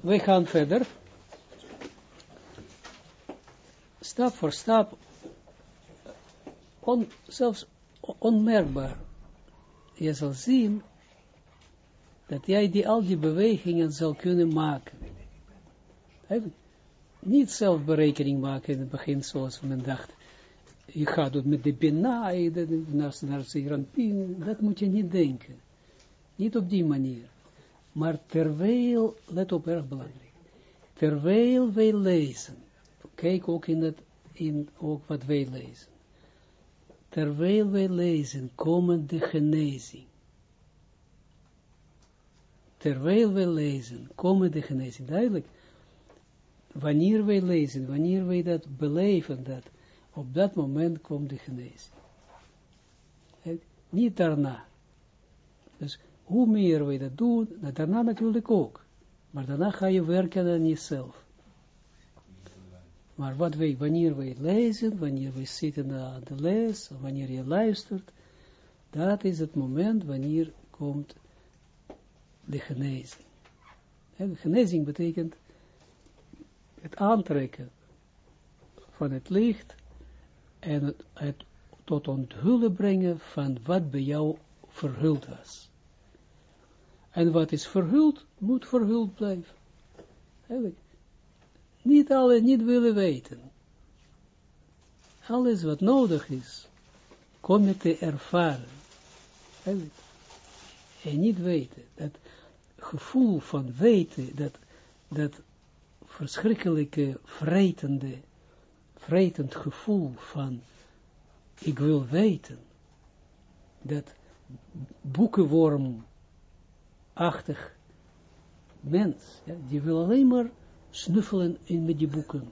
We gaan verder. Stap voor stap. On, zelfs onmerkbaar. Je zal zien dat jij die, al die bewegingen zal kunnen maken. Niet zelf berekening maken in het begin zoals men dacht. Je gaat het met de benai, naar, naar dat moet je niet denken. Niet op die manier. Maar terwijl, let op, erg belangrijk, terwijl wij lezen, kijk ook in het, in ook wat wij lezen. Terwijl wij lezen, komen de genezing. Terwijl wij lezen, komen de genezing. Duidelijk, wanneer wij lezen, wanneer wij dat beleven, dat op dat moment komt de genezing. Niet daarna. Dus hoe meer wij dat doen, daarna natuurlijk ook. Maar daarna ga je werken aan jezelf. Maar wat wij, wanneer wij lezen, wanneer wij zitten aan de les, wanneer je luistert, dat is het moment wanneer komt de genezing. En genezing betekent het aantrekken van het licht en het, het tot onthullen brengen van wat bij jou verhuld was. En wat is verhuld, moet verhuld blijven. Eigenlijk. Niet alle, niet willen weten. Alles wat nodig is, kom je te ervaren. Eigenlijk. En niet weten. Dat gevoel van weten, dat, dat verschrikkelijke, vretende, vretend gevoel van, ik wil weten, dat boekenworm achtig mens, die wil alleen maar snuffelen in met die boeken.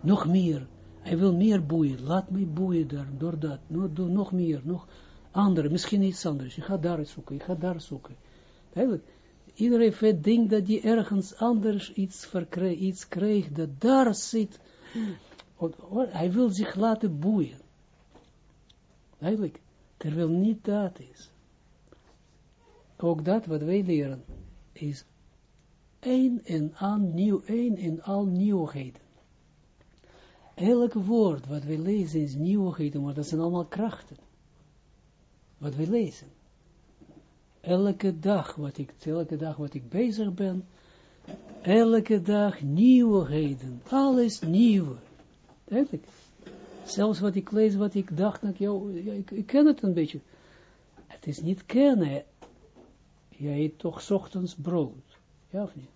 Nog meer. Hij wil meer boeien. Laat mij boeien daar, door dat. Nog, nog meer, nog andere, misschien iets anders. Je gaat daar zoeken, je gaat daar zoeken. Eigenlijk, iedereen denkt dat hij ergens anders iets, iets kreeg, dat daar zit. Hij wil zich laten boeien. Eigenlijk, terwijl niet dat is ook dat wat wij leren, is één en aan nieuw, één en al nieuwheden. Elk woord wat wij lezen is nieuwheden, maar dat zijn allemaal krachten. Wat wij lezen. Elke dag wat ik, elke dag wat ik bezig ben, elke dag nieuwheden, alles nieuw. Eigenlijk. Zelfs wat ik lees, wat ik dacht, jou, ja, ik, ik ken het een beetje. Het is niet kennen, Jij eet toch ochtends brood. Ja of niet?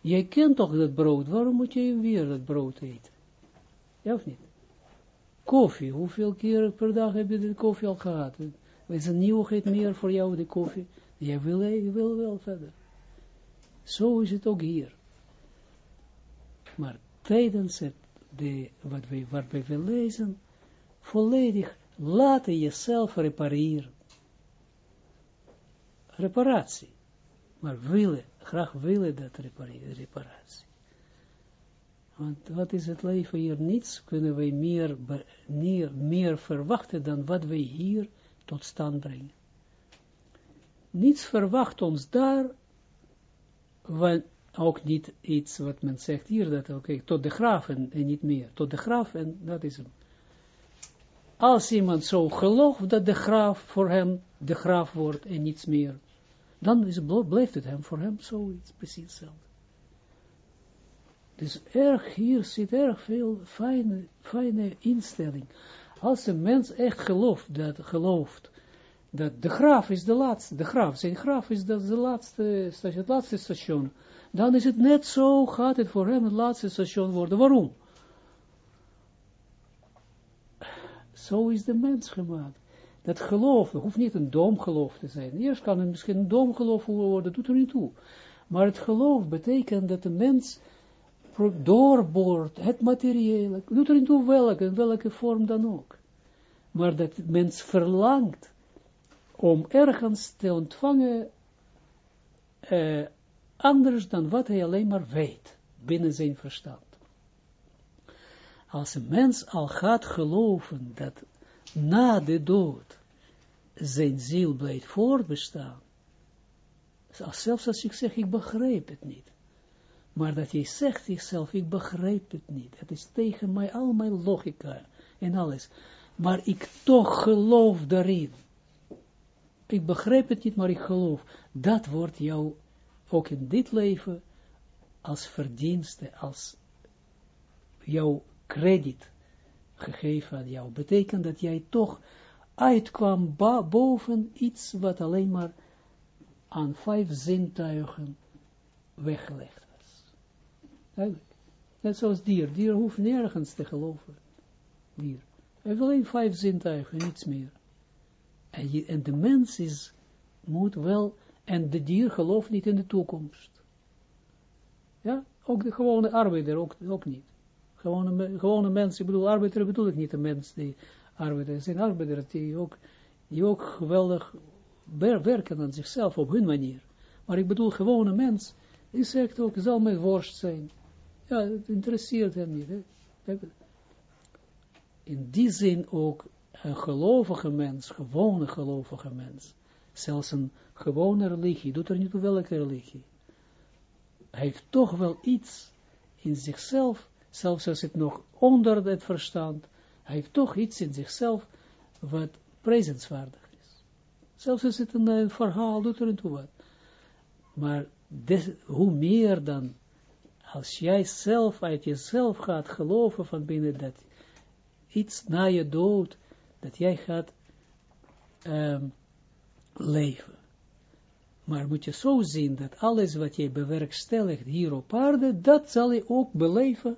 Jij kent toch dat brood, waarom moet je weer dat brood eten? Ja of niet? Koffie, hoeveel keer per dag heb je de koffie al gehad? Is een nieuwigheid meer voor jou, de koffie? Jij wil, je wil wel verder. Zo is het ook hier. Maar tijdens het, de, wat wij, waarbij we lezen, volledig laten jezelf repareren reparatie. Maar willen, graag willen dat reparatie. Want wat is het leven hier? Niets kunnen wij meer, meer, meer verwachten dan wat wij hier tot stand brengen. Niets verwacht ons daar, want ook niet iets wat men zegt hier, dat oké, tot de graaf en, en, niet meer. Tot de graaf en dat is hem. Als iemand zo gelooft dat de graaf voor hem de graaf wordt en niets meer, dan is, blijft het hem, voor hem zoiets, precies hetzelfde. Dus erg, hier zit erg veel fijne, fijne instelling. Als een mens echt gelooft, dat gelooft, dat de graaf is de laatste, de graaf, zijn graaf is dat de laatste, het laatste station, dan is het net zo, gaat het voor hem het laatste station worden. Waarom? Zo is de mens gemaakt dat geloof, dat hoeft niet een doomgeloof te zijn. Eerst kan het misschien een doomgeloof worden, doet er niet toe. Maar het geloof betekent dat de mens doorboort het materiële, doet er niet toe welke, in welke vorm dan ook. Maar dat de mens verlangt om ergens te ontvangen eh, anders dan wat hij alleen maar weet, binnen zijn verstand. Als een mens al gaat geloven dat na de dood zijn ziel blijft voortbestaan, Zelfs als ik zeg, ik begrijp het niet. Maar dat je zegt zichzelf, ik begrijp het niet. Het is tegen mij, al mijn logica en alles. Maar ik toch geloof daarin. Ik begrijp het niet, maar ik geloof. Dat wordt jou ook in dit leven als verdienste, als jouw krediet gegeven aan jou. Betekent dat jij toch uitkwam boven iets wat alleen maar aan vijf zintuigen weggelegd was. Eigenlijk. Net zoals dier. Dier hoeft nergens te geloven. Dier. Hij heeft alleen vijf zintuigen, niets meer. En, en de mens is, moet wel, en de dier gelooft niet in de toekomst. Ja, ook de gewone arbeider, ook, ook niet. Gewone, gewone mensen, ik bedoel, arbeider bedoel ik niet de mens die arbeider zijn arbeiders die ook, die ook geweldig werken aan zichzelf op hun manier. Maar ik bedoel, gewone mens, die zegt ook, zal mijn worst zijn. Ja, het interesseert hem niet. Hè. In die zin ook een gelovige mens, gewone gelovige mens, zelfs een gewone religie, doet er niet toe welke religie, hij heeft toch wel iets in zichzelf, zelfs als het nog onder het verstand, hij heeft toch iets in zichzelf wat prijzenswaardig is. Zelfs als het een, verhaal doet er niet toe wat. Maar hoe meer dan, als jij zelf uit jezelf gaat geloven van binnen dat iets na je dood, dat jij gaat um, leven. Maar moet je zo zien dat alles wat je bewerkstelligt hier op aarde, dat zal je ook beleven,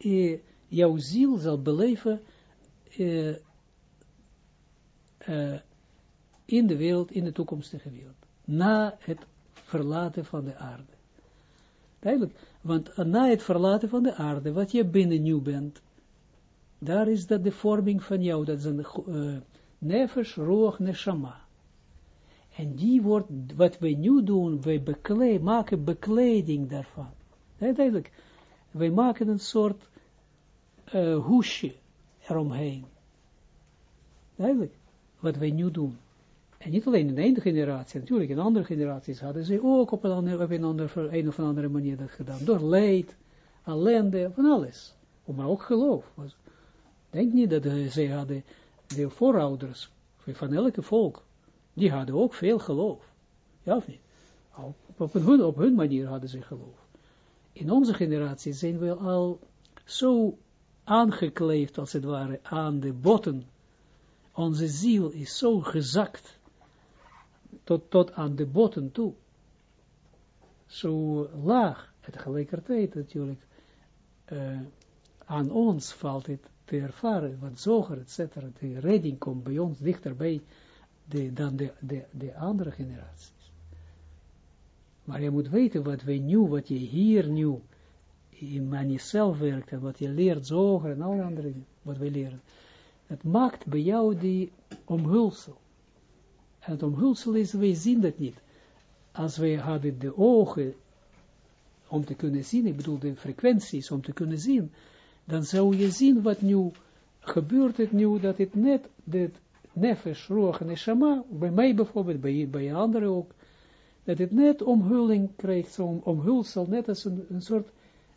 eh, jouw ziel zal beleven eh, eh, in de wereld, in de toekomstige wereld. Na het verlaten van de aarde. Duidelijk, want na het verlaten van de aarde, wat je binnen nu bent, daar is dat de vorming van jou, dat is een uh, nefesh, roog, neshama. En die wordt, wat wij nu doen, wij bekleed, maken bekleding daarvan. Duidelijk, wij maken een soort uh, hoesje eromheen. Duidelijk, wat wij nu doen. En niet alleen in de ene generatie, natuurlijk in andere generaties hadden ze ook op een, andere, op een, andere, of andere manier dat gedaan. Door leed, ellende, van alles. Maar ook geloof. Denk niet dat uh, zij hadden, de voorouders van elke volk, die hadden ook veel geloof. Ja of niet? Op, hun, op hun manier hadden ze geloof. In onze generatie zijn we al zo aangekleefd, als het ware, aan de botten. Onze ziel is zo gezakt, tot, tot aan de botten toe. Zo laag, tegelijkertijd natuurlijk, uh, aan ons valt het te ervaren, want zoger, et cetera, de redding komt bij ons dichterbij de, dan de, de, de andere generaties. Maar je moet weten wat wij nu, wat je hier nu aan jezelf werkt en wat je leert zoger en alle andere wat wij leren, het maakt bij jou die omhulsel. En het omhulsel is, wij zien dat niet. Als wij hadden de ogen om te kunnen zien, ik bedoel de frequenties om te kunnen zien, dan zou je zien wat nu gebeurt het nu, dat het net, dat nefesh, roog en shama, bij mij bijvoorbeeld, bij, bij anderen ook, dat het net omhulling krijgt, zo'n omhulsel, net als een, een soort,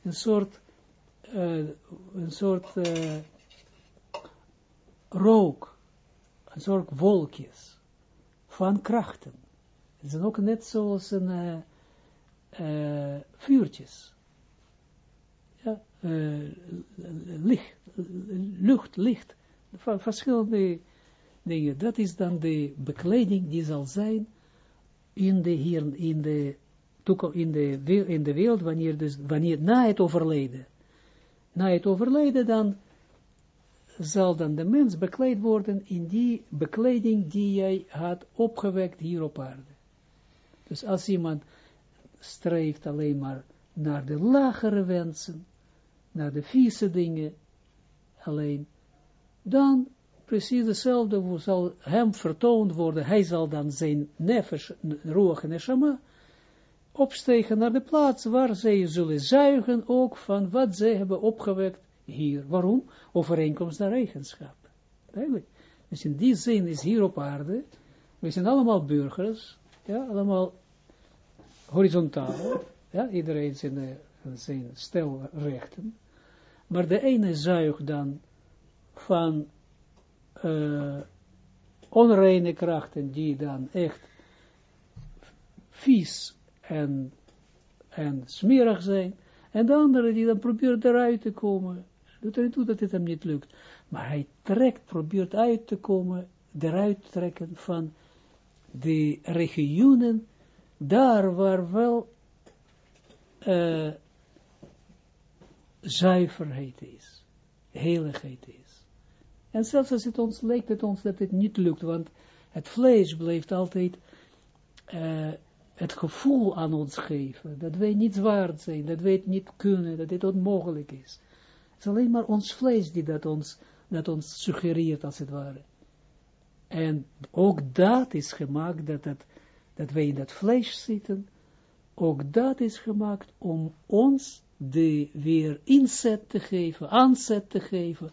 een soort, uh, een soort uh, rook, een soort wolkjes van krachten. Het zijn ook net zoals een uh, vuurtjes uh, licht, lucht, licht, verschillende dingen. Dat is dan de bekleding die zal zijn in de, hier, in de, in de, in de wereld, wanneer, dus, wanneer na het overlijden. Na het overlijden dan zal dan de mens bekleed worden in die bekleding die jij had opgewekt hier op aarde. Dus als iemand streeft alleen maar naar de lagere wensen, naar de vieze dingen alleen, dan precies hetzelfde zal hem vertoond worden, hij zal dan zijn nefesh, roeg en neshama, opstegen naar de plaats waar zij zullen zuigen ook van wat zij hebben opgewekt hier. Waarom? Overeenkomst naar eigenschap. Duidelijk. Dus in die zin is hier op aarde, we zijn allemaal burgers, ja, allemaal horizontaal, ja, iedereen zijn, zijn stelrechten, maar de ene zuigt dan van uh, onreine krachten die dan echt vies en, en smerig zijn, en de andere die dan probeert eruit te komen, doet er niet toe dat het hem niet lukt, maar hij trekt, probeert uit te komen, eruit trekken van de regionen, daar waar wel uh, zuiverheid is, heiligheid is. En zelfs als het ons lijkt het ons dat het niet lukt, want het vlees blijft altijd uh, het gevoel aan ons geven, dat wij niet waard zijn, dat wij het niet kunnen, dat dit onmogelijk is. Het is alleen maar ons vlees die dat ons, dat ons suggereert, als het ware. En ook dat is gemaakt, dat, dat, dat wij in dat vlees zitten, ook dat is gemaakt om ons de weer inzet te geven, aanzet te geven,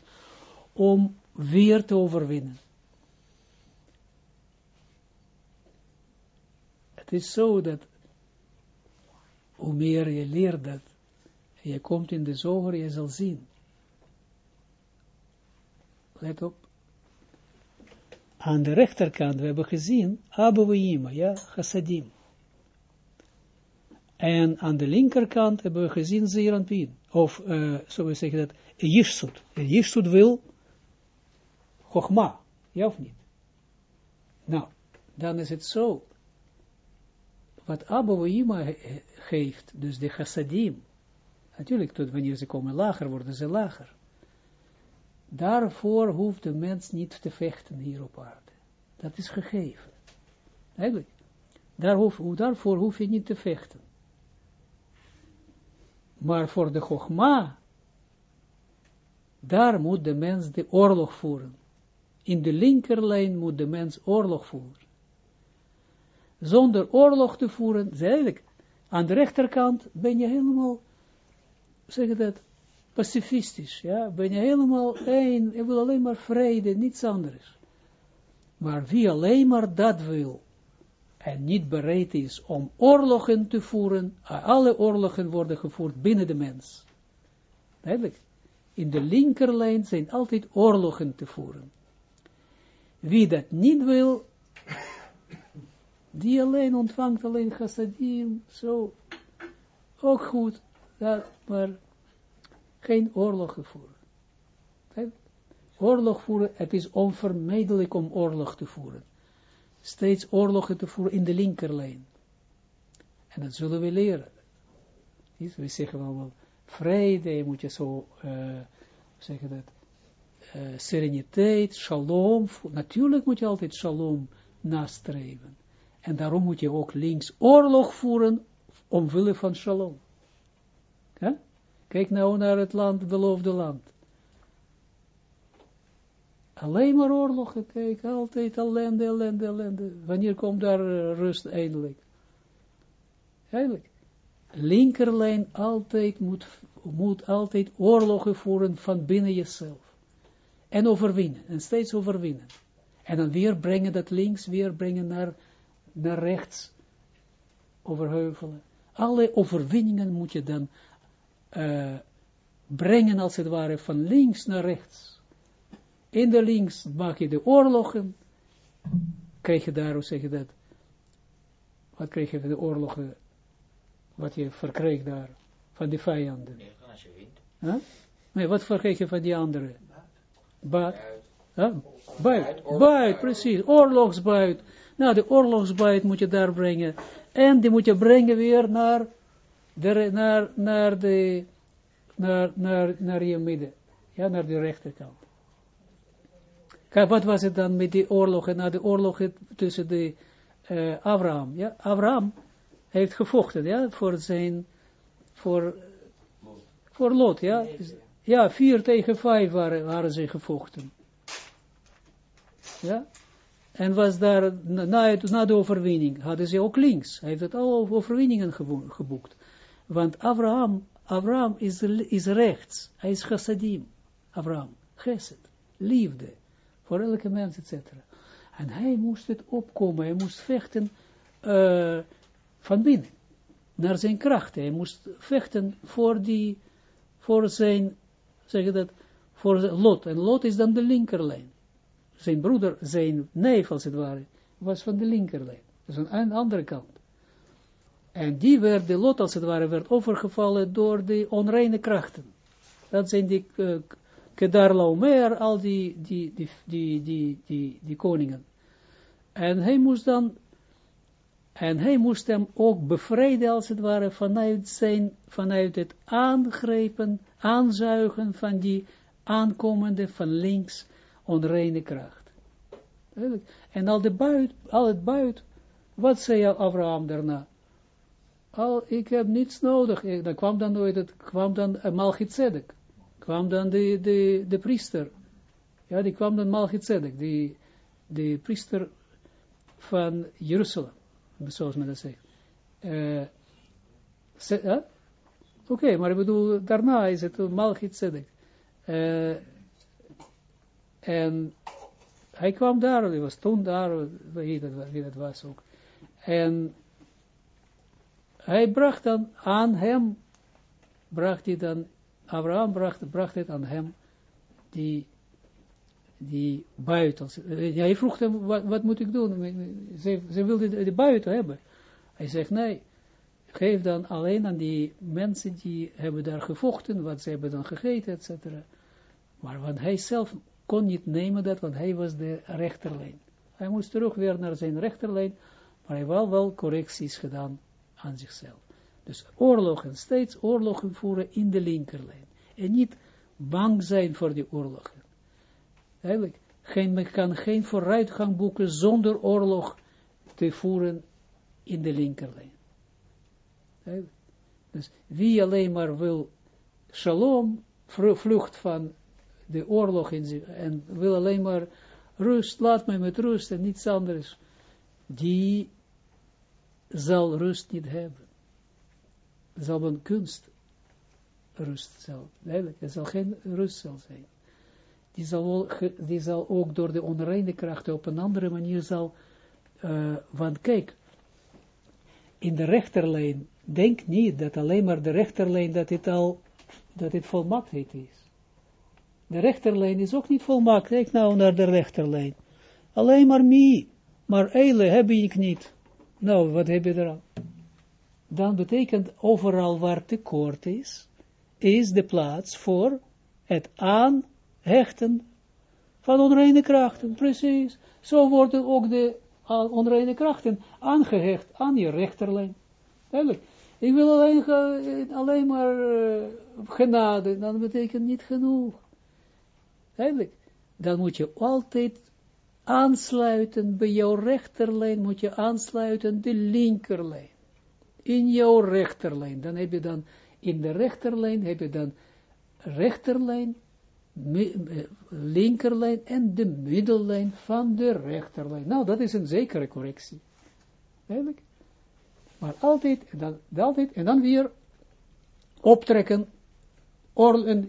om weer te overwinnen. Het is zo dat, hoe meer je leert dat, je komt in de zoger, je zal zien. Let op. Aan de rechterkant, we hebben gezien, Abouima, ja, chassadim. En aan de linkerkant hebben we gezien Zeranpin. Of, uh, zo we zeggen dat, Yishsut. Yishsut wil Chogma. Ja of niet? Nou, dan is het zo. Wat Abouima geeft, dus de chassadim. Natuurlijk, tot wanneer ze komen lager, worden ze lager. Daarvoor hoeft de mens niet te vechten hier op aarde. Dat is gegeven. Eigenlijk. Daar daarvoor hoef je niet te vechten. Maar voor de Chogma, daar moet de mens de oorlog voeren. In de linkerlijn moet de mens oorlog voeren. Zonder oorlog te voeren, eigenlijk, aan de rechterkant ben je helemaal, zeg je dat, pacifistisch, ja, ben je helemaal één, je wil alleen maar vrede, niets anders. Maar wie alleen maar dat wil, en niet bereid is om oorlogen te voeren, alle oorlogen worden gevoerd binnen de mens. Duidelijk. In de linkerlijn zijn altijd oorlogen te voeren. Wie dat niet wil, die alleen ontvangt alleen chassadim, zo, ook goed, maar geen oorlog voeren. Oorlog voeren, het is onvermijdelijk om oorlog te voeren steeds oorlogen te voeren in de linkerlijn. En dat zullen we leren. We zeggen wel, vrede, moet je zo, uh, zeggen dat, uh, sereniteit, shalom, natuurlijk moet je altijd shalom nastreven. En daarom moet je ook links oorlog voeren, omwille van shalom. Kijk nou naar het land, beloofde land. Alleen maar oorlogen, kijk, altijd ellende, ellende, ellende. Wanneer komt daar uh, rust eindelijk? Eigenlijk. Linkerlijn altijd moet, moet altijd oorlogen voeren van binnen jezelf. En overwinnen, en steeds overwinnen. En dan weer brengen dat links, weer brengen naar, naar rechts, overheuvelen. Alle overwinningen moet je dan uh, brengen, als het ware, van links naar rechts in de links maak je de oorlogen, krijg je daar, hoe zeg je dat, wat krijg je van de oorlogen, wat je verkrijgt daar, van die vijanden. als je wint. Huh? Nee, wat verkrijg je van die anderen? Buit. Huh? Buit. Buit, precies. Oorlogsbuit. Nou, de oorlogsbuit moet je daar brengen. En die moet je brengen weer naar de, naar, naar de, naar, naar, naar je midden. Ja, naar de rechterkant. Kijk, wat was het dan met die oorlogen, na de oorlogen tussen de uh, Abraham, ja, Abraham heeft gevochten, ja, voor zijn, voor, voor Lot, ja, ja, vier tegen vijf waren, waren ze gevochten, ja, en was daar, na, na de overwinning, hadden ze ook links, hij heeft het al overwinningen geboekt, want Abraham, Abraham is, is rechts, hij is chassadim, Abraham, chesed, liefde, voor elke mens, etc. En hij moest het opkomen, hij moest vechten uh, van binnen. naar zijn krachten. Hij moest vechten voor die, voor zijn, zeg je dat, voor Lot. En Lot is dan de linkerlijn. Zijn broeder, zijn neef als het ware, was van de linkerlijn. Dus aan de andere kant. En die werd, de Lot als het ware, werd overgevallen door de onreine krachten. Dat zijn die uh, Kedar al die, die, die, die, die, die, die koningen. En hij moest dan, en hij moest hem ook bevrijden, als het ware, vanuit zijn, vanuit het aangrepen, aanzuigen van die aankomende van links onreine kracht. En al, de buit, al het buit, wat zei Abraham daarna? Al, ik heb niets nodig. Dan kwam dan nooit, het kwam dan uh, Malchizedek. Kwam dan de, de, de priester. Ja, die kwam dan Malchizedek, die, de priester van Jeruzalem. Zoals men dat zegt. Uh, Oké, okay, maar ik bedoel, daarna is het Malchizedek. Uh, en hij kwam daar, hij was toen daar, wie dat, wie dat was ook. En hij bracht dan aan hem, bracht hij dan, Abraham bracht, bracht het aan hem, die, die buiten. Ja, hij vroeg hem, wat, wat moet ik doen? Ze, ze wilde de, de buiten hebben. Hij zegt, nee, geef dan alleen aan die mensen die hebben daar gevochten, wat ze hebben dan gegeten, etc. Maar want hij zelf kon niet nemen dat, want hij was de rechterlijn. Hij moest terug weer naar zijn rechterlijn, maar hij wel wel correcties gedaan aan zichzelf. Dus oorlogen, steeds oorlogen voeren in de linkerlijn. En niet bang zijn voor die oorlogen. Eigenlijk, geen, men kan geen vooruitgang boeken zonder oorlog te voeren in de linkerlijn. Eigenlijk. Dus wie alleen maar wil shalom, vlucht van de oorlog in zich, en wil alleen maar rust, laat mij met rust en niets anders, die zal rust niet hebben. Zal een kunst rust zal, eigenlijk, er zal geen rust zijn. Die zal, die zal ook door de onreine krachten op een andere manier zal, uh, want kijk, in de rechterlijn, denk niet dat alleen maar de rechterlijn, dat het al, dat het volmaaktheid is. De rechterlijn is ook niet volmaakt. Kijk nou naar de rechterlijn. Alleen maar mi, maar eile heb ik niet. Nou, wat heb je eraan? Dan betekent overal waar tekort is, is de plaats voor het aanhechten van onreine krachten. Precies. Zo worden ook de onreine krachten aangehecht aan je rechterlijn. Duidelijk. Ik wil alleen, alleen maar uh, genade, dan betekent niet genoeg. Duidelijk. Dan moet je altijd aansluiten, bij jouw rechterlijn moet je aansluiten de linkerlijn. In jouw rechterlijn. Dan heb je dan, in de rechterlijn heb je dan rechterlijn, eh, linkerlijn en de middellijn van de rechterlijn. Nou, dat is een zekere correctie. Eigenlijk. Maar altijd, dan, altijd, en dan weer optrekken,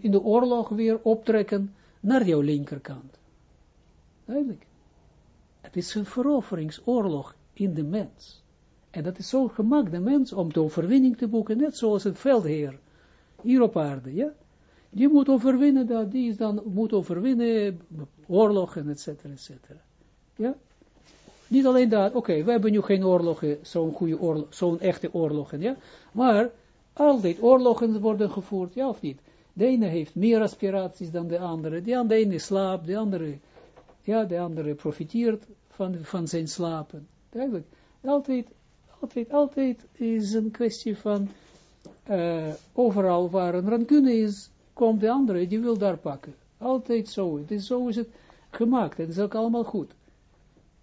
in de oorlog weer optrekken naar jouw linkerkant. Eigenlijk. Het is een veroveringsoorlog in de mens. En dat is zo gemaakt, de mens, om de overwinning te boeken, net zoals het veldheer, hier op aarde, ja. Die moet overwinnen, dat, die is dan, moet overwinnen, oorlogen, et cetera, et cetera. Ja. Niet alleen dat, oké, we hebben nu geen oorlogen, zo'n goede oorlog, zo'n echte oorlogen, ja. Maar, altijd oorlogen worden gevoerd, ja of niet. De ene heeft meer aspiraties dan de andere, de, ene slaapt, de andere ja, de andere profiteert van, van zijn slapen. Duidelijk. Altijd, altijd, altijd is een kwestie van, uh, overal waar een rancune is, komt de andere, die wil daar pakken. Altijd zo. Het is, zo is het gemaakt. Het is ook allemaal goed.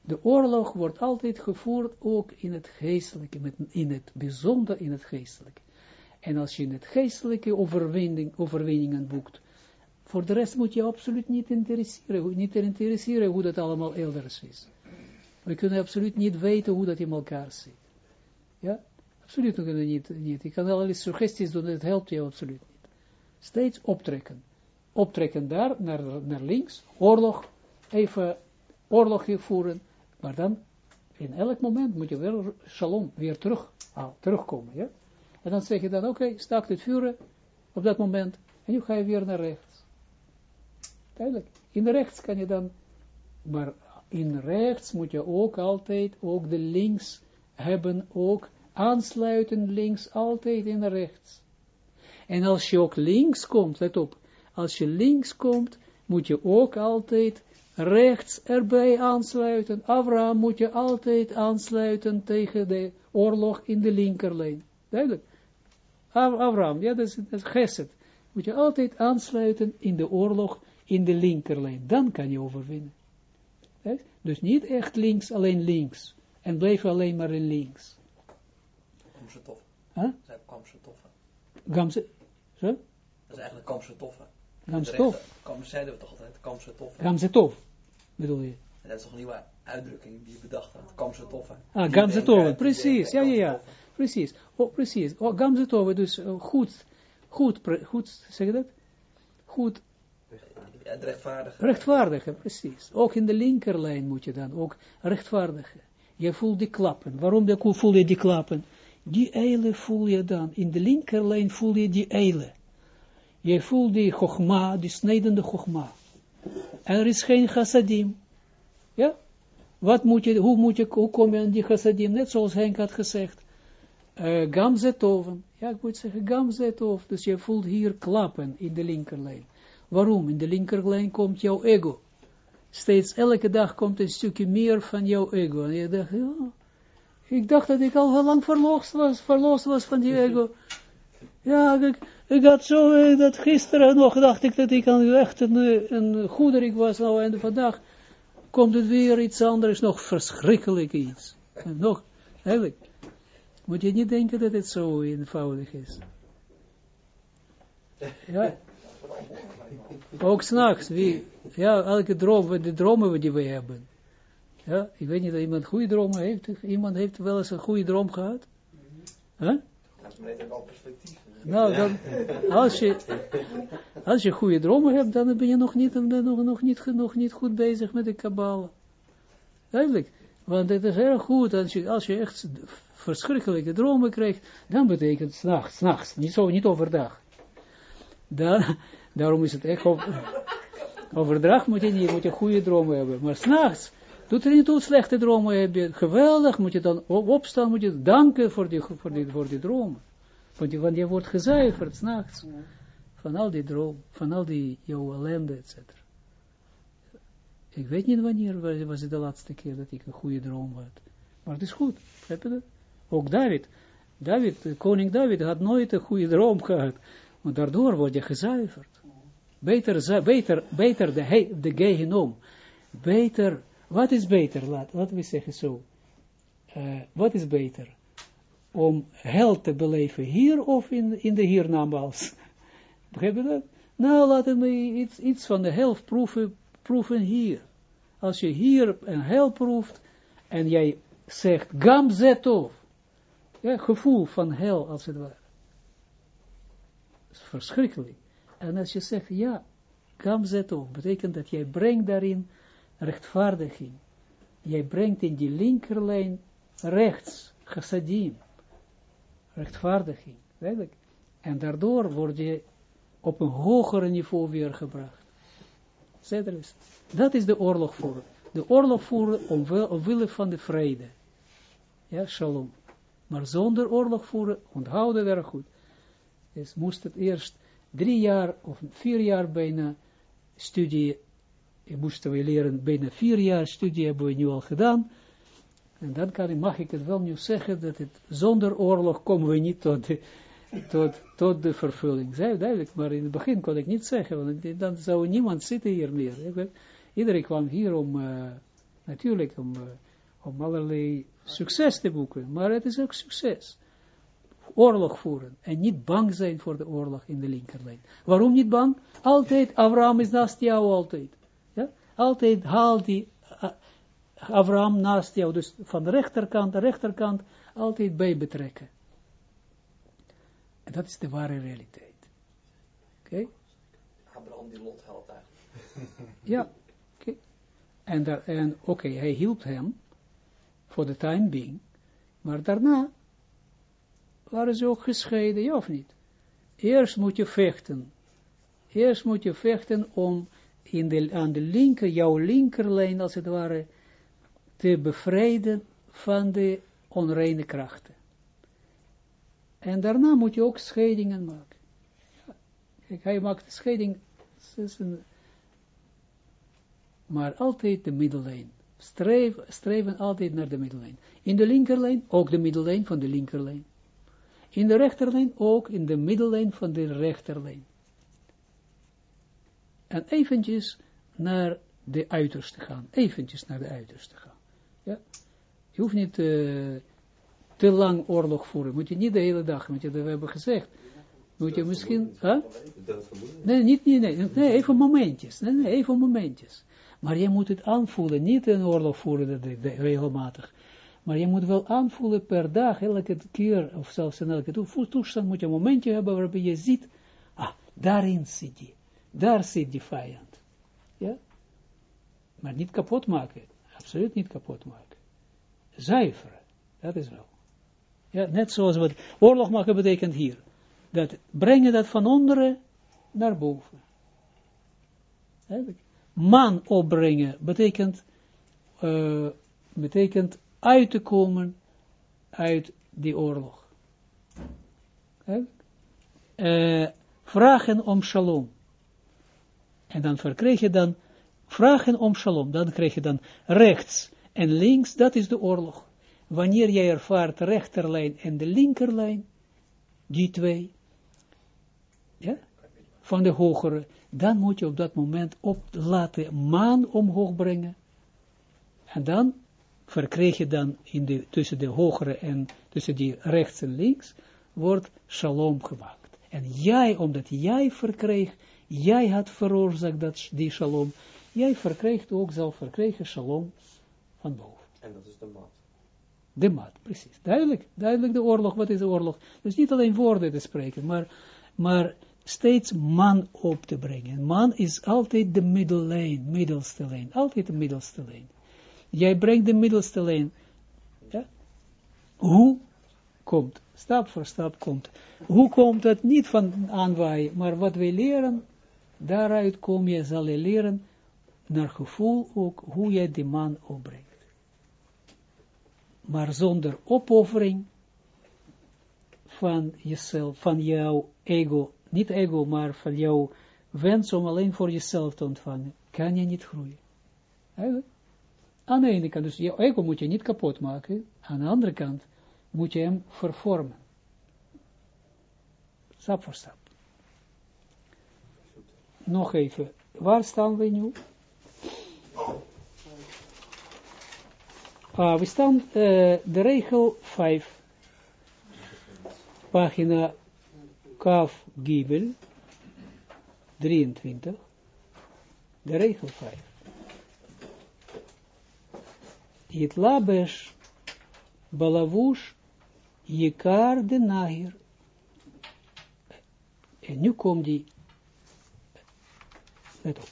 De oorlog wordt altijd gevoerd ook in het geestelijke, in het bijzonder in het geestelijke. En als je in het geestelijke overwinning, overwinningen boekt, voor de rest moet je absoluut niet interesseren, niet interesseren hoe dat allemaal elders is. We kunnen absoluut niet weten hoe dat in elkaar zit. Ja, absoluut kunnen niet, niet. Ik kan eens suggesties doen, dat helpt je absoluut niet. Steeds optrekken. Optrekken daar, naar, naar links, oorlog, even oorlog voeren, maar dan, in elk moment moet je wel shalom weer terug, ah, terugkomen, ja. En dan zeg je dan, oké, okay, stak het vuren op dat moment. En nu ga je weer naar rechts. Duidelijk. In rechts kan je dan, maar in rechts moet je ook altijd, ook de links hebben, ook aansluiten links, altijd in rechts. En als je ook links komt, let op, als je links komt, moet je ook altijd rechts erbij aansluiten. Abraham moet je altijd aansluiten tegen de oorlog in de linkerlijn. Duidelijk. Abraham, ja, dat is, dat is geset. Moet je altijd aansluiten in de oorlog in de linkerlijn. Dan kan je overwinnen. Dus niet echt links, alleen links. En blijf alleen maar in links. Kamse tof. Huh? Kamse toffe. Gamse, zo? Dat is eigenlijk Kamse toffe. Gamse tof. Kamse zeiden we toch altijd, Kamse toffe. Gamse tof, bedoel je? Dat is toch een nieuwe uitdrukking die je bedacht had, Kamse toffe. Ah, Gamse toffe, precies, ja, ja, ja. Precies, oh, precies. Oh, Gamse toffe, dus uh, goed, goed, goed, zeg je dat? Goed het rechtvaardige. Rechtvaardige, precies. Ook in de linkerlijn moet je dan ook rechtvaardige. Je voelt die klappen. Waarom voel je die klappen? Die eilen voel je dan. In de linkerlijn voel je die eilen. Je voelt die chogma, die snijdende chogma. Er is geen chassadim. Ja? Wat moet je, hoe, moet je, hoe kom je aan die chassadim? Net zoals Henk had gezegd. Uh, gamzetoven. Ja, ik moet zeggen gamzetov. Dus je voelt hier klappen in de linkerlijn. Waarom? In de linkerlijn komt jouw ego. Steeds, elke dag komt een stukje meer van jouw ego. En je dacht, ja, ik dacht dat ik al heel lang verlost was, verlost was van die ego. Ja, ik, ik had zo, eh, dat gisteren nog dacht ik dat ik al echt een, eh, een goederik was. Nou, en vandaag komt het weer iets anders, nog verschrikkelijk iets. En nog, eigenlijk, moet je niet denken dat het zo eenvoudig is. Ja, ook s'nachts, wie, ja, elke droom, de dromen die we hebben. Ja, ik weet niet of iemand goede dromen heeft. Iemand heeft wel eens een goede droom gehad? Huh? Nou, dan, als je, als je goede dromen hebt, dan ben je nog niet, nog, nog, niet, nog niet goed bezig met de kabbal. Duidelijk. Want het is erg goed, als je, als je echt verschrikkelijke dromen krijgt, dan betekent het s'nachts, s'nachts, niet zo, niet overdag. Dan, Daarom is het echt overdracht moet je niet, moet je goede dromen hebben. Maar s'nachts, doet er niet toe slechte dromen hebben. Geweldig, moet je dan opstaan, moet je danken voor die, voor die, voor die dromen. Want je, want je wordt gezuiverd s'nachts. Van al die droom, van al die jouw ellende, etc. Ik weet niet wanneer was het de laatste keer dat ik een goede droom had. Maar het is goed, heb je dat? Ook David, David, koning David had nooit een goede droom gehad. Want daardoor word je gezuiverd. Beter, beter, beter de, de gehenom. Beter, wat is beter? Laat, laten we zeggen zo. Wat is beter? Om hel te beleven hier of in, in de hiernamaals? Begrijp je dat? Nou, laten we iets, iets van de hel proeven, proeven hier. Als je hier een hel proeft en jij zegt gam zetov. Ja, gevoel van hel als het ware. Verschrikkelijk. En als je zegt, ja, kam op, betekent dat jij brengt daarin rechtvaardiging. Jij brengt in die linkerlijn rechts, chassadim, rechtvaardiging, eigenlijk. En daardoor word je op een hoger niveau weer gebracht. Dat is de oorlog voeren. De oorlog voeren omwille van de vrede. Ja, shalom. Maar zonder oorlog voeren, onthouden daar goed. Dus moest het eerst drie jaar of vier jaar bijna studie, moesten we leren, bijna vier jaar studie hebben we nu al gedaan. En dan kan, mag ik het wel nu zeggen, dat het, zonder oorlog komen we niet tot de, tot, tot de vervulling. Zij duidelijk, maar in het begin kon ik niet zeggen, want dan zou niemand zitten hier meer. Iedereen kwam hier om, uh, natuurlijk, om, uh, om allerlei succes te boeken, maar het is ook succes oorlog voeren. En niet bang zijn voor de oorlog in de linkerlijn. Waarom niet bang? Altijd, Abraham is naast jou altijd. Ja? Altijd haal die uh, Abraham naast jou. Dus van de rechterkant, de rechterkant, altijd bij betrekken. En dat is de ware realiteit. Oké? Okay? Abraham die lot helpt eigenlijk. ja, oké. Okay. En, en oké, okay, hij hielp hem, voor de time being, maar daarna waren ze ook gescheiden, ja of niet? Eerst moet je vechten. Eerst moet je vechten om in de, aan de linker, jouw linkerlijn als het ware, te bevrijden van de onreine krachten. En daarna moet je ook scheidingen maken. Kijk, hij maakt scheiding, maar altijd de middellijn. Streef, streven altijd naar de middellijn. In de linkerlijn ook de middellijn van de linkerlijn. In de rechterlijn ook in de middellijn van de rechterlijn. En eventjes naar de uiterste gaan. Eventjes naar de uiterste gaan. Ja? Je hoeft niet uh, te lang oorlog voeren. Moet je niet de hele dag, want je, we hebben gezegd. Moet je misschien... Huh? Nee, niet, nee, nee, nee, even momentjes. Nee, nee, even momentjes. Maar je moet het aanvoelen, niet een oorlog voeren de, de, regelmatig. Maar je moet wel aanvoelen per dag, elke keer, of zelfs in elke toestand moet je een momentje hebben waarbij je ziet, ah, daarin zit die. Daar zit die vijand. Ja? Maar niet kapot maken. Absoluut niet kapot maken. Zuiveren. Dat is wel. Ja, net zoals wat oorlog maken betekent hier. Dat brengen dat van onderen naar boven. Man opbrengen betekent, uh, betekent uit te komen uit die oorlog. Uh, vragen om shalom. En dan verkreeg je dan vragen om shalom. Dan krijg je dan rechts en links, dat is de oorlog. Wanneer jij ervaart rechterlijn en de linkerlijn, die twee, ja, van de hogere, dan moet je op dat moment op laten maan omhoog brengen. En dan verkreeg je dan in de, tussen de hogere en tussen die rechts en links, wordt shalom gemaakt. En jij, omdat jij verkreeg, jij had veroorzaakt dat, die shalom, jij verkreeg ook zelf verkregen shalom van boven. En dat is de mat. De mat, precies. Duidelijk, duidelijk de oorlog. Wat is de oorlog? Dus niet alleen woorden te spreken, maar, maar steeds man op te brengen. Man is altijd de middellijn, middelste lijn. Altijd de middelste lijn. Jij brengt de middelste lijn. Ja? Hoe komt? Stap voor stap komt. Hoe komt het? Niet van aanwaaien, maar wat wij leren, daaruit kom je, zal je leren, naar gevoel ook, hoe jij die man opbrengt. Maar zonder opoffering van jezelf, van jouw ego, niet ego, maar van jouw wens om alleen voor jezelf te ontvangen, kan je niet groeien. Aan de ene kant, dus je ego moet je niet kapot maken, aan de andere kant moet je hem vervormen. Stap voor stap. Nog even, waar staan we nu? Ah, we staan uh, de regel 5, pagina Kaf Gibel, 23, de regel 5. Het labesh balavush jekar de. En nu komt die, let op,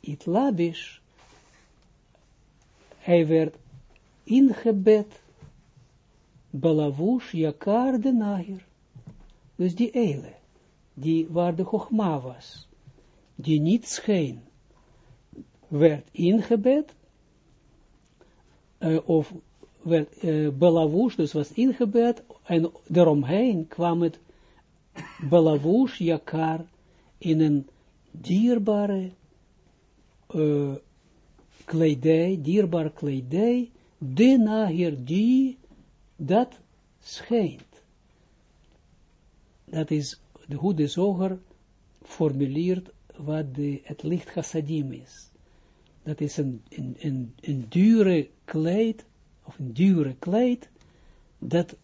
het labesh, hij werd ingebed, balavush jakar de nahir. Dus die eile, die waar de chogma was, die niet scheen, werd ingebed uh, of werd uh, dus was ingebed, en daaromheen kwam het belavush jakar in een dierbare uh, kledij, dierbaar kledij, de nager die dat schijnt. Dat is de, hoe de zoger formuleert wat de, het licht chassadim is dat is een, een, een, dure kleed, of een dure kleed, dat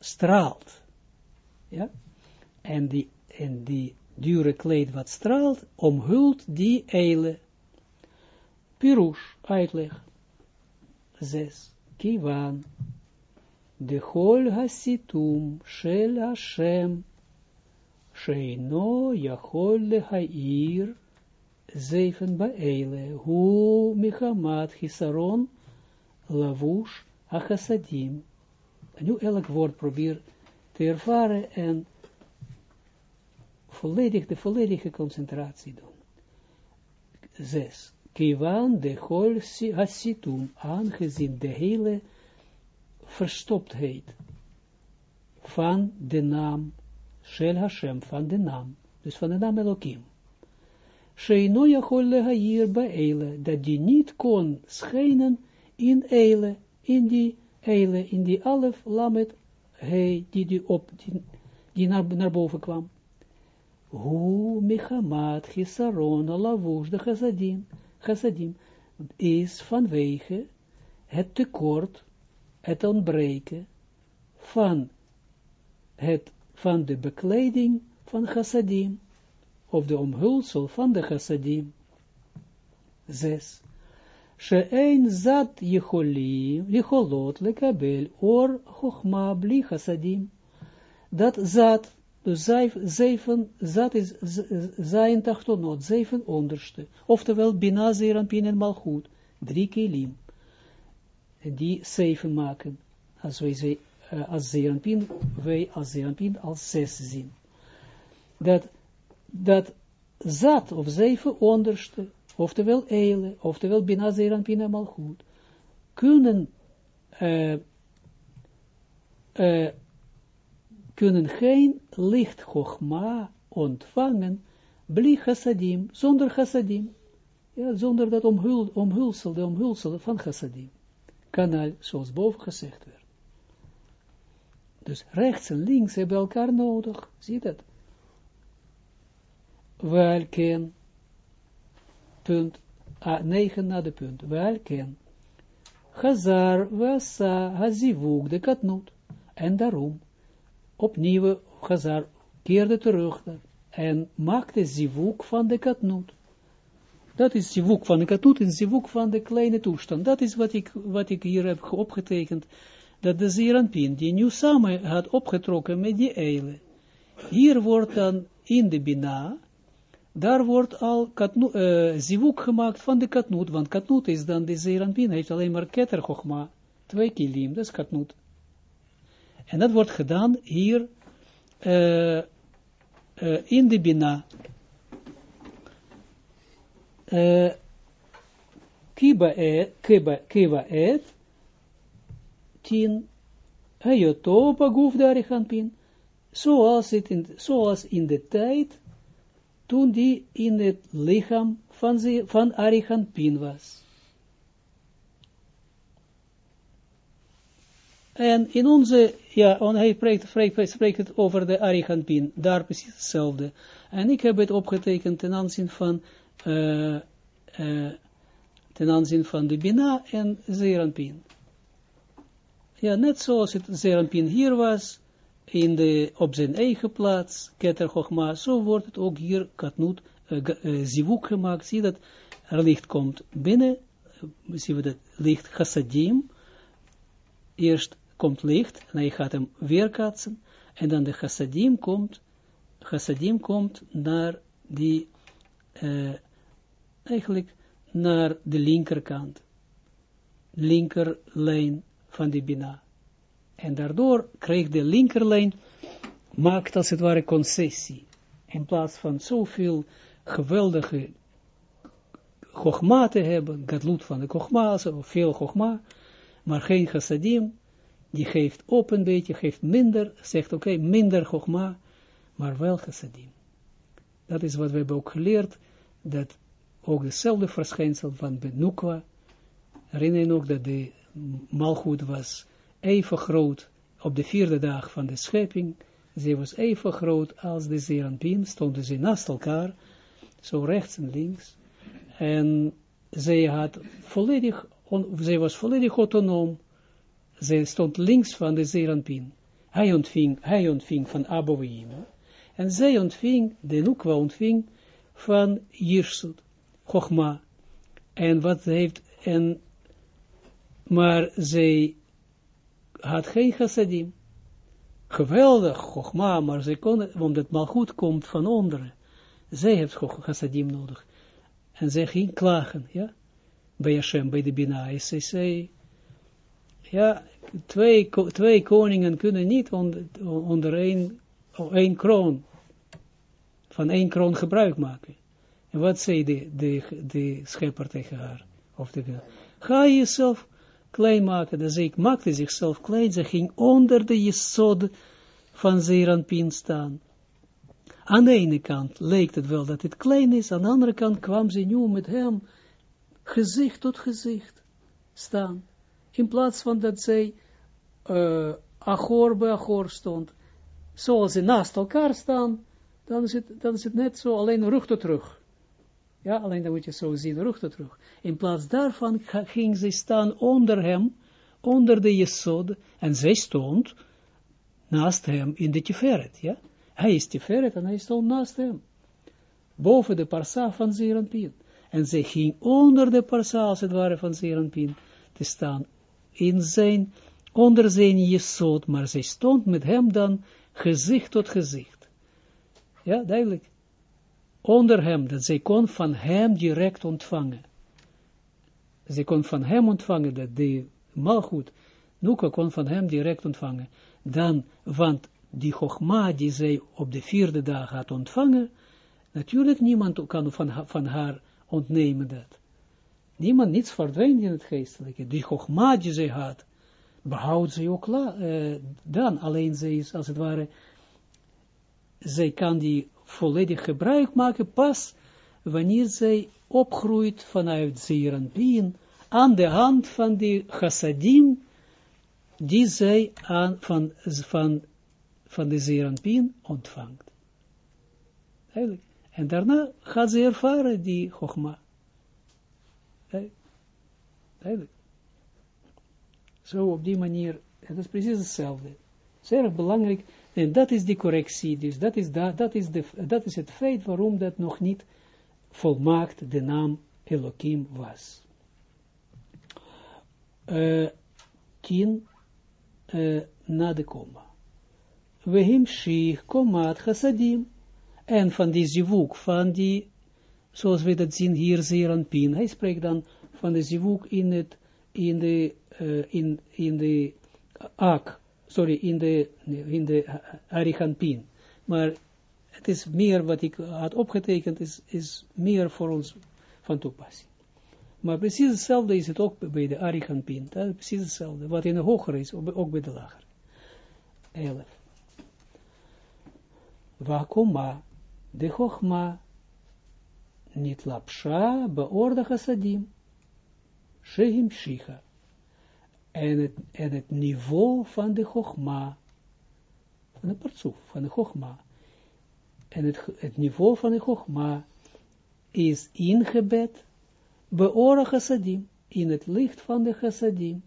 straalt. Ja? En die, en die dure kleed wat straalt, omhult die eile. Pirush, uitleg. Zes. Kivan. De hol hasitum shel Hashem. Sheino yachol lehair zeven baele, hu michamat hisaron, lavush, achasadim. Nu elk woord probeer te ervaren en volledig, de volledige concentratie doen. Zes. Kiwan de hol hasitum, aangezien de hele verstoptheid van de naam Shel Hashem, van de naam, dus van de naam Elohim. Sheino Yachol Lehair bij Eile, dat die niet kon schijnen in Eile, in die Eile, in die Alef, Lamet, He, die, die, op, die, die naar, naar boven kwam. Hu Michamat Chisaron Alavush de Chazadim, Chazadim, is vanwege het tekort, het ontbreken van het, van de bekleding van chassadim, of de omhulsel van de chassadim. Zes. She'ein zat jecholim, jecholot lekabel, or chochma bli chassadim. Dat zat, dus zeven, zat is zijn tachtonot, zeven onderste, oftewel bina zeranpin en malchut, drie kilim, die zeven maken, als wij ze, uh, als zeranpin, wij als zeranpin als zes zien. Dat, dat zat of zeven onderste, oftewel eile, oftewel bina zeranpin en malchut, kunnen uh, uh, kunnen geen licht chogma ontvangen, bli chassadim, zonder chassadim, ja, zonder dat omhul, omhulsel, de omhulsel van chassadim, kanaal, zoals boven gezegd werd. Dus rechts en links hebben elkaar nodig, zie dat? Welken, punt, ah, 9 na de punt, welken, Hazar, Wasa, Hazivuk, de katnut, en daarom, opnieuw Hazar keerde terug en maakte zivuk van de katnoot. Dat is zivuk van de katnoot en zivuk van de kleine toestand. Dat is wat ik, wat ik hier heb opgetekend. Dat de Zeranpin, die nu samen had opgetrokken met die eile. Hier wordt dan in de Bina, daar wordt al uh, zivuk gemaakt van de katnoot, want katnoot is dan de Zeranpin, heeft alleen maar keter twee kilim, dat is katnoot. En dat wordt gedaan hier uh, uh, in de Bina. Uh, kiba et, kiba, et, tien, heyoto baguf de Arichanpin, zoals, het in, zoals in de tijd, toen die in het lichaam van, van Arichanpin was. En in onze, ja, en hij spreekt, spreekt, over de Ariganpin, daar precies hetzelfde. En ik heb het opgetekend ten aanzien van, uh, uh, ten aanzien van de Bina en Zeranpin. Ja, net zoals het Zeranpin hier was, in de, op zijn eigen plaats, Keter Chochma, zo wordt het ook hier Katnut, uh, uh, Zivuk gemaakt. Zie dat er licht komt binnen, zien we dat licht Chassadim, eerst komt licht, en hij gaat hem weerkaatsen, en dan de chassadim komt, chassadim komt naar die, uh, eigenlijk naar de linkerkant, linkerlijn van die bina. En daardoor krijgt de linkerlijn, maakt als het ware concessie, in plaats van zoveel geweldige gogma te hebben, gadlut van de gogma, veel gogma, maar geen chassadim, die geeft op een beetje, geeft minder, zegt oké, minder chogma, maar wel chassadim. Dat is wat we hebben ook geleerd, dat ook dezelfde verschijnsel van Benukwa, herinner je nog dat de malgoed was even groot op de vierde dag van de schepping, ze was even groot als de Zeranpin, stonden ze naast elkaar, zo rechts en links, en zij had volledig, zij was volledig autonoom, zij stond links van de Zeranpin. Hij ontving, hij ontving van Abouima. En zij ontving, de Nukwa ontving van Jirsut, Chogma. En wat heeft, en, maar zij had geen chassadim. Geweldig, Chogma, maar zij kon, omdat Malchut komt van onderen. Zij heeft chassadim nodig. En zij ging klagen, ja, bij Hashem, bij de Bina. Zij zei, ja, twee, twee koningen kunnen niet onder, onder één, één kroon, van één kroon gebruik maken. Wat zei de, de, de schepper tegen haar? Of de, ga jezelf klein maken. Dus ik maakte zichzelf klein, ze ging onder de jesod van Zeranpin staan. Aan de ene kant leek het wel dat het klein is, aan de andere kant kwam ze nu met hem gezicht tot gezicht staan. In plaats van dat zij uh, agor bij agor stond, zoals ze naast elkaar staan, dan is, het, dan is het net zo, alleen rug tot rug. Ja, alleen dan moet je zo zien, rug tot rug. In plaats daarvan ging ze staan onder hem, onder de jesod, en zij stond naast hem in de tiferet, ja. Hij is tiferet en hij stond naast hem. Boven de parsa van Zeranpin. En zij ging onder de parsa, als het ware, van Zeranpin te staan. In zijn, onder zijn jesod, maar zij stond met hem dan gezicht tot gezicht. Ja, duidelijk. Onder hem, dat zij kon van hem direct ontvangen. Zij kon van hem ontvangen, dat de malgoed, Nuka kon van hem direct ontvangen. Dan, want die Chogma die zij op de vierde dag had ontvangen, natuurlijk niemand kan van, van haar ontnemen dat. Niemand, niets verdwijnt in het geestelijke. Die Chogma die zij had, behoudt zij ook uh, dan. Alleen zij is, als het ware, zij kan die volledig gebruik maken pas wanneer zij opgroeit vanuit Zeeranpien aan de hand van die chassadim die zij aan, van, van, van de Zeeranpien ontvangt. Eigenlijk. En daarna gaat ze ervaren die Chogma. Eigenlijk. Zo op die manier, het is precies hetzelfde. Het is erg belangrijk, en dat is die correctie, dus dat is, dat, dat is, de, dat is het feit waarom dat nog niet volmaakt de naam Elohim was. Uh, tien uh, na de komma. Wehim shich komat chassadim. En van die zivuk, van die, zoals we dat zien hier, Zeranpin, hij spreekt dan van de zivuk in het, in de, uh, in, in de ak, sorry, in de, in de Arichanpin. Maar het is meer wat ik had opgetekend, is, is meer voor ons van toepassing. Maar precies hetzelfde is het ook bij de Arichanpin. Dat is precies hetzelfde. Wat in de hogere is, ook bij de lager. 11. Wakoma, de Chochma, niet lapsha, beoorda chassadim, shehim shicha. En het, en het niveau van de Chochma, van de partsoef, van de Chochma, en het, het niveau van de Chochma is ingebed beora chassadim, in het licht van de chassadim.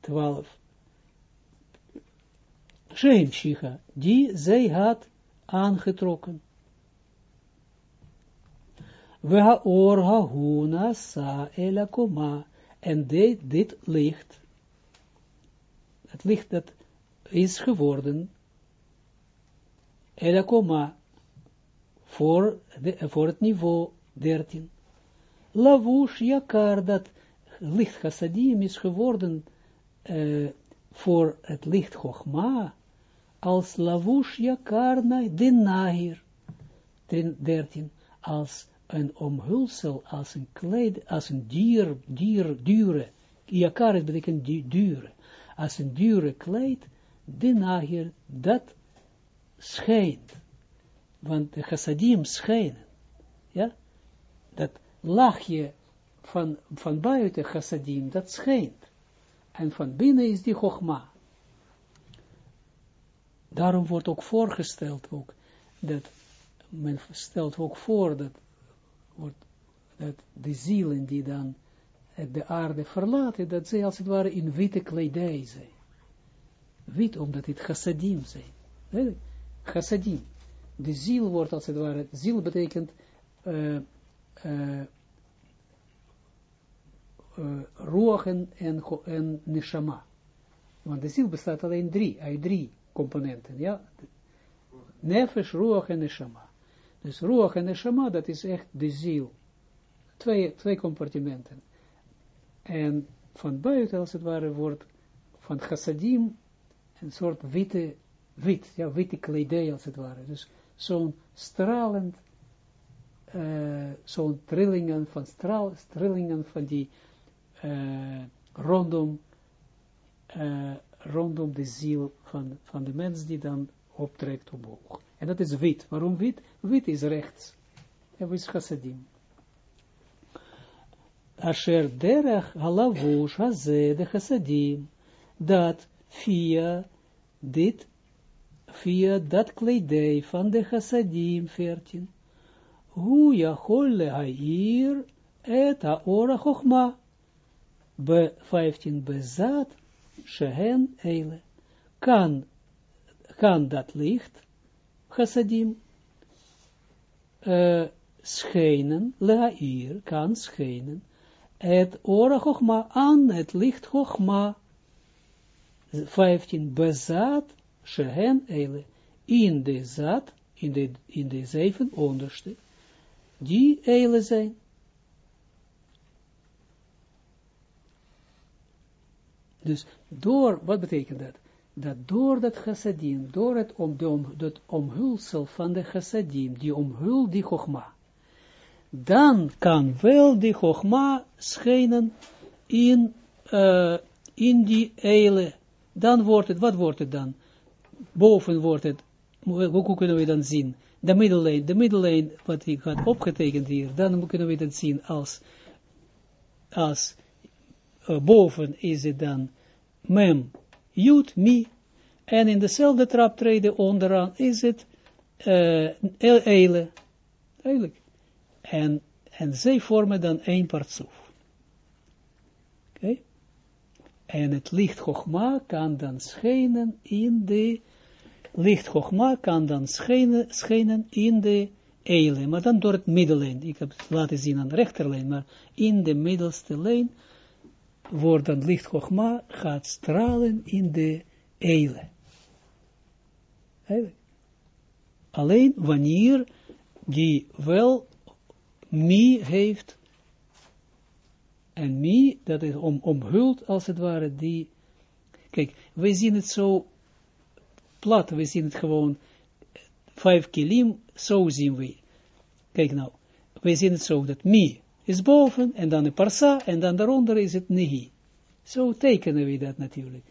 12. Sheim Shicha, die zij had aangetrokken. We haor sa elakoma, en dit, dit licht, het licht dat is geworden, elakoma, voor, het niveau 13. Lavush yakar, dat licht chassadim is geworden uh, voor het licht Chogma, als lavush yakar de nahir, 13, als een omhulsel, als een kleed, als een dier, dier, dure, yakar betekent dure, als een dure kleed, de nahir, dat schijnt, want de chassadim schijnen, ja, dat lachje van, van buiten chassadim, dat schijnt. En van binnen is die chogma. Daarom wordt ook voorgesteld ook, dat men stelt ook voor dat, wordt, dat de zielen die dan de aarde verlaten, dat zij als het ware in witte kledij zijn. Wit, omdat het chassadim zijn. Chassadim. De ziel wordt als het ware, ziel betekent uh, uh, uh, en, en, neshama. Want de ziel bestaat alleen drie, uit drie componenten, ja. Nefesh, ruach en neshama. Dus ruach en neshama, dat is echt de ziel. Twee, twee compartimenten. En van buiten, als het ware, wordt van chassadim een soort witte, wit, ja, witte kledij, als het ware. Dus zo'n stralend, uh, zo'n trillingen van straal, trillingen van die uh, rondom, uh, rondom de ziel van, van de mens die dan optrekt omhoog. En dat is wit. Waarom wit? Wit is rechts. En is chassadim. Asher derach halavush haze de chassadim. Dat via dit, via dat kleedij van de chassadim, 14. Hu yachol lehair et haora chochma. Be 15 bezat shehen eile. Kan, kan dat licht, chassadim, uh, schijnen, lehair, kan schijnen, het ora chogma aan het licht chogma, 15, bezat, shehen eile, in de in de, in de zeven onderste, die eile zijn. Dus door, wat betekent dat? Dat door dat chassadim, door het om, dat omhulsel van de chassadim, die omhult die chogma, dan kan wel die chogma schijnen in, uh, in die eile. Dan wordt het, wat wordt het dan? Boven wordt het, hoe kunnen we dan zien? De middellijn, de middellijn, wat ik had opgetekend hier, dan kunnen we dat zien als, als uh, boven is het dan mem, jut, mi, en in dezelfde traptreden onderaan is het uh, eile, eigenlijk. En, en zij vormen dan één partsoef. Oké? En het licht Chogma kan dan schijnen in de, licht Chogma kan dan schijnen, schijnen in de eile, maar dan door het middellijn. Ik heb het laten zien aan de rechterlijn, maar in de middelste lijn wordt dan licht Chogma gaat stralen in de eile. Alleen wanneer die wel mi heeft, en mi, dat is om, omhuld, als het ware, die, kijk, wij zien het zo plat, we zien het gewoon, vijf kilim, zo zien we. Kijk nou, wij zien het zo, dat mi is boven, en dan de parsa, en dan daaronder is het nehi. Zo tekenen we dat natuurlijk.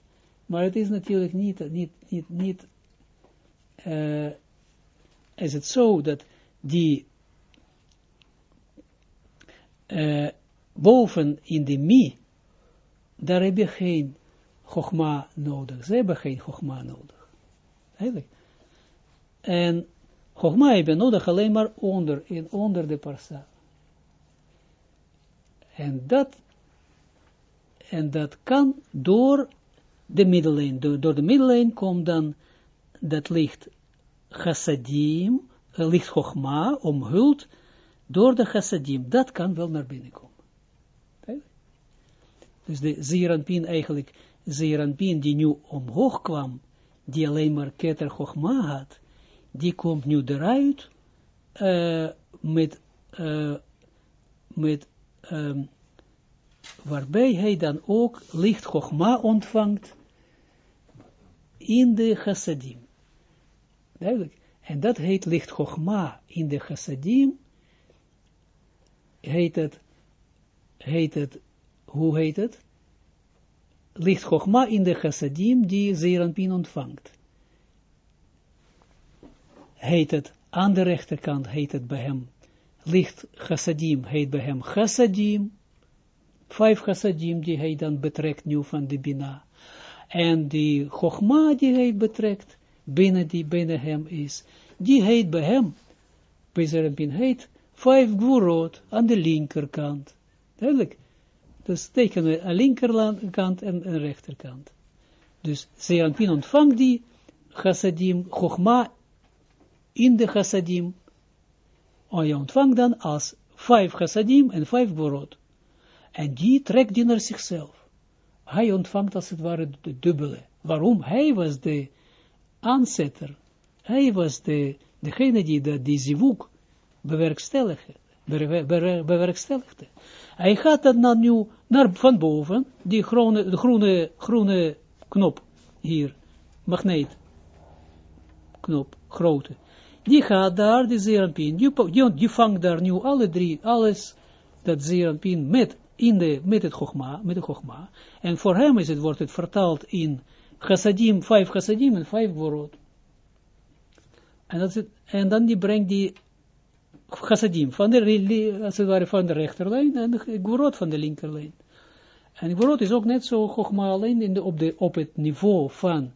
Maar het is natuurlijk niet, niet, niet, niet, uh, is het zo dat die uh, boven in de mi, daar heb je geen chogma nodig. Ze hebben geen chogma nodig. Eigenlijk. En chogma heb je nodig alleen maar onder, in, onder de parsa. En dat, en dat kan door de middellijn. Door, de middellijn komt dan dat licht chassadim, licht chogma, omhuld door de chassadim, dat kan wel naar binnen komen. Dus de Zeranpin eigenlijk, Zeranpin die nu omhoog kwam, die alleen maar keter chogma had, die komt nu eruit uh, met, uh, met um, waarbij hij dan ook licht chogma ontvangt in de chassadim. Duidelijk. En dat heet licht chogma in de chassadim, heet het, heet het, hoe heet het? Licht Chogma in de chassadim die Zeranpin ontvangt. Heet het, aan de rechterkant heet het bij hem, licht chassadim heet bij hem chassadim, vijf chassadim die hij dan betrekt nu van de Bina. En die Chogma die hij betrekt, binnen die binnen hem is, die heet bij hem, bij Zeranpin heet vijf gvorot aan de linkerkant. Duidelijk. Dus tekenen we een linkerkant en een rechterkant. Dus Zeranpin ontvangt die chassadim, chogma in de chassadim. En je ontvangt dan als vijf chassadim en vijf gvorot. En die trekt die naar zichzelf. Hij ontvangt als het ware de dubbele. Waarom? Hij was de aanzetter. Hij was de, degene die de, die zivuk bewerkstelligde. Hij gaat dan nu, naar van boven, die groene, de groene, groene knop, hier, magneet, knop, grote. Die gaat daar, die zeeranpien, die, die, vangt daar nu alle drie, alles, dat zeeranpien met, in de, met het chogma, met de chogma. En voor hem is het, wordt het vertaald in chassadim, vijf chassadim en vijf gvorot. En, dat het, en dan die brengt die chassadim van de, als het ware van de rechterlijn en de gvorot van de linkerlijn. En gvorot is ook net zo chogma alleen in de, op, de, op het niveau van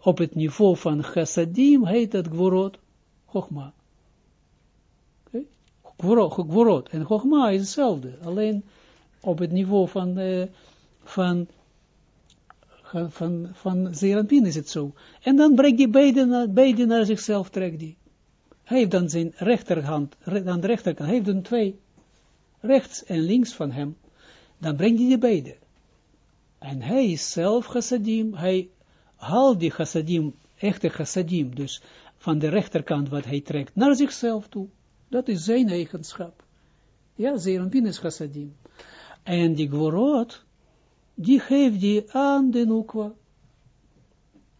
op het niveau van chassadim heet dat gvorot chogma. Oké? Gvorot, en chogma is hetzelfde, alleen op het niveau van, eh, van, van, van, van is het zo. En dan brengt die beide, naar- beide naar zichzelf, trekt die. Hij heeft dan zijn rechterhand, re- aan de rechterkant, hij heeft dan twee, rechts en links van hem. Dan brengt hij die beide. En hij is zelf chassadim, hij haalt die chassadim, echte chassadim, dus van de rechterkant wat hij trekt, naar zichzelf toe. Dat is zijn eigenschap. Ja, Zeranpin is chassadim. En die gvorot, die geeft die aan de nukwa.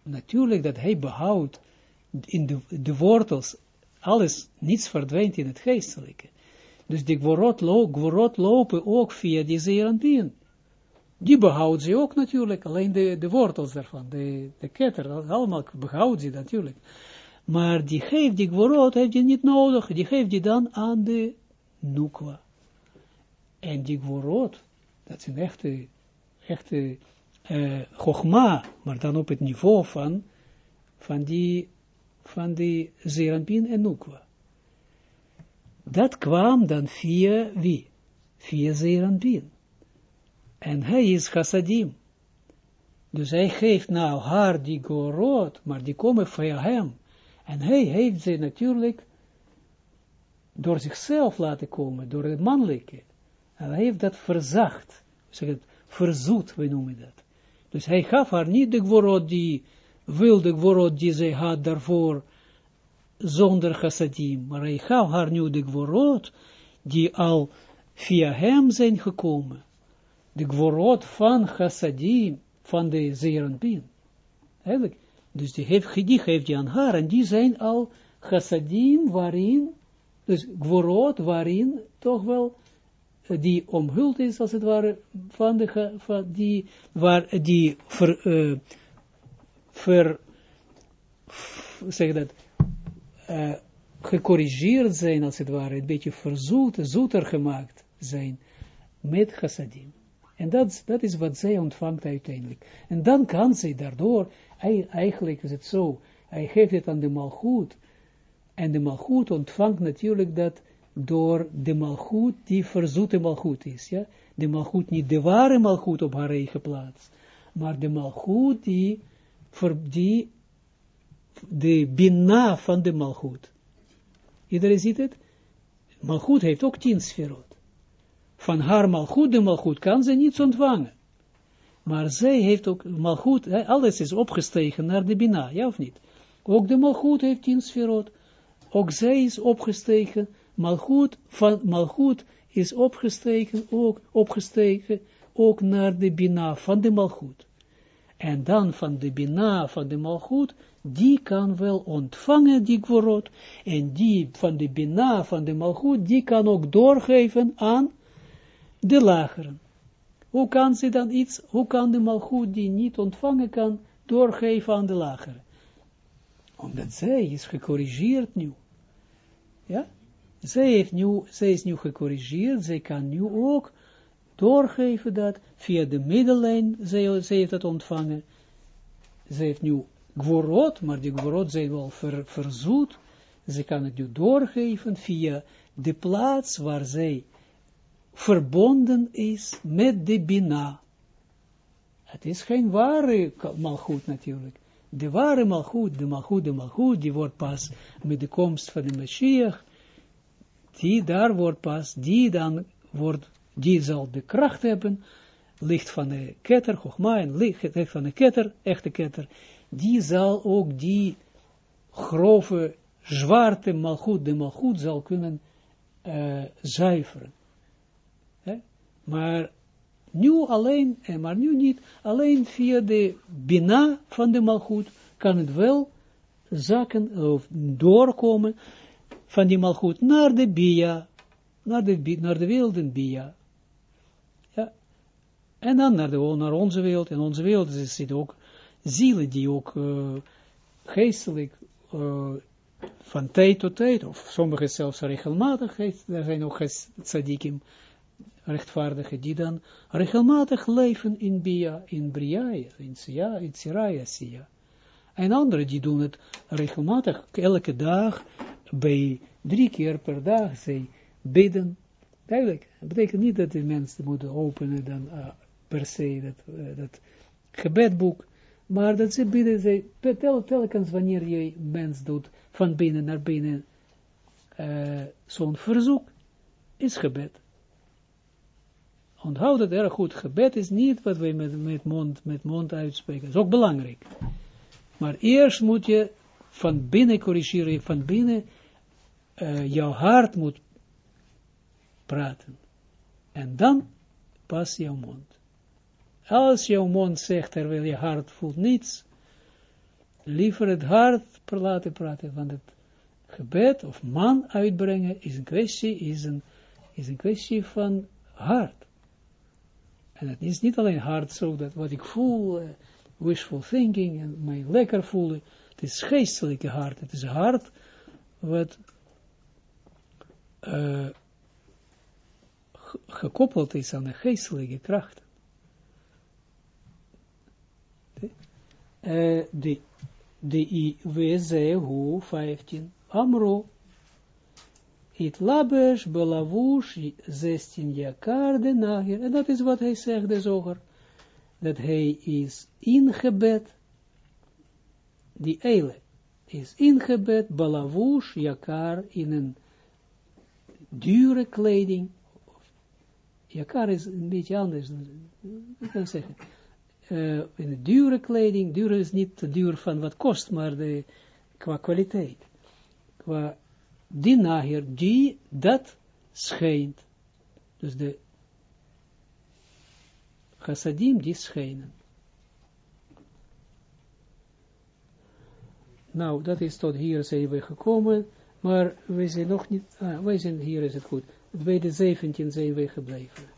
Natuurlijk dat hij behoudt in de, de wortels, alles, niets verdwijnt in het geestelijke. Dus die gvorot, lo, gvorot lopen ook via die zeeranpien. Die behoudt ze ook natuurlijk, alleen de, de wortels daarvan, de, de ketter, allemaal behoudt ze natuurlijk. Maar die geeft die gvorot, heeft die niet nodig, die geeft die dan aan de nukwa. En die gvorot, dat is een echte, echte eh chogma, maar dan op het niveau van, van die, van die Zerampin en Nukwa. Dat kwam dan via wie? Via Zerampin. En hij is chassadim. Dus hij geeft nou haar die gorot, maar die komen via hem. En hij heeft ze natuurlijk door zichzelf laten komen, door het mannelijke. En hij heeft dat verzacht, zeg het, verzoet, we noemen dat. Dus hij gaf haar niet de gworot die, wilde gworot die zij had daarvoor, zonder chassadim, maar hij gaf haar nu de gworot die al via hem zijn gekomen. De gworot van chassadim, van de zeeranpin. Eigenlijk, dus die, heeft, die geeft hij aan haar, en die zijn al chassadim waarin, dus gworot waarin toch wel die omhuld is, als het ware, van de, van die, waar die ver, uh, ver zeg dat, uh, gecorrigeerd zijn, als het ware, een beetje verzoet, zoeter gemaakt zijn, met chassadim. En dat, dat is wat zij ontvangt uiteindelijk. En dan kan zij daardoor, eigenlijk is het zo, hij geeft het aan de malgoed, en de malgoed ontvangt natuurlijk dat door de malgoed die verzoete malgoed is. Ja? De malgoed niet de ware malgoed op haar eigen plaats, maar de malgoed die, die de bina van de malgoed. Iedereen ziet het? Malgoed heeft ook tien sferot. Van haar malgoed, de malgoed, kan ze niets ontvangen. Maar zij heeft ook malgoed, alles is opgestegen naar de bina, ja of niet? Ook de malgoed heeft tien sferot. Ook zij is opgestegen Malchut, van Malchut is opgestegen, ook opgestegen, ook naar de Bina van de Malchut. En dan van de Bina van de Malchut, die kan wel ontvangen die Gvorot, en die van de Bina van de Malchut, die kan ook doorgeven aan de lageren. Hoe kan ze dan iets, hoe kan de Malchut die niet ontvangen kan, doorgeven aan de lageren? Omdat zij is gecorrigeerd nu. Ja? Zij, heeft nu, zij is nu gecorrigeerd, zij kan nu ook doorgeven dat via de middellijn, zij, zij heeft het ontvangen. Zij heeft nu gworot, maar die gworot zijn wel ver. Ze kan het nu doorgeven via de plaats waar zij verbonden is met de Bina. Het is geen ware malgoed natuurlijk. De ware malgoed, de malgoed, de malgoed, die wordt pas met de komst van de Mashiach, die daar wordt pas, die dan wordt, die zal de kracht hebben, licht van de ketter, Chogma en licht van de ketter, echte ketter, die zal ook die grove, zwarte malgoed, de malgoed zal kunnen uh, zuiveren. Maar nu alleen, en maar nu niet, alleen via de bina van de malgoed kan het wel zakken of doorkomen van die malgoed naar de bia, naar de, naar de wereld bia. Ja. En dan naar, de, naar onze wereld. En onze wereld zitten ook zielen die ook uh, geestelijk uh, van tijd tot tijd, of sommige zelfs regelmatig, er zijn ook tzadikim, rechtvaardigen, die dan regelmatig leven in Bia, in Bria, in Sia, in Siraya, Sia. En anderen die doen het regelmatig, elke dag, bij drie keer per dag, zij bidden. Duidelijk, dat betekent niet dat de mensen moeten openen dan uh, per se dat, uh, dat gebedboek, maar dat ze bidden, zij, tel, telkens wanneer je mens doet, van binnen naar binnen, uh, zo'n verzoek, is gebed. Onthoud het erg goed, gebed is niet wat wij met, met, mond, met mond uitspreken, dat is ook belangrijk. Maar eerst moet je van binnen corrigeren, van binnen uh, jouw hart moet praten. En dan pas jouw mond. Als jouw mond zegt, terwijl je hart voelt niets, liever het hart laten praten, want het gebed of man uitbrengen is een kwestie, is een, is een kwestie van hart. En het is niet alleen hart zo dat wat ik voel, uh, wishful thinking en mij lekker voelen, het is geestelijke hart, het is hart wat uh, gekoppeld is aan de geestelijke kracht. Uh, de de hu 15 amro it labesh belavush 16 jakar de nager en dat is wat hij zegt de zoger dat hij is ingebed die eile is ingebed belavush jakar in een dure kleding. Jakar is een beetje anders ik kan zeggen? Uh, in dure kleding, dure is niet te duur van wat kost, maar de, qua kwaliteit. Qua die nager, die dat schijnt. Dus de chassadim, die schijnen. Nou, dat is tot hier zijn we gekomen, maar we zijn nog niet, ah, wij zijn, hier is het goed. Bij de 17 zijn we gebleven.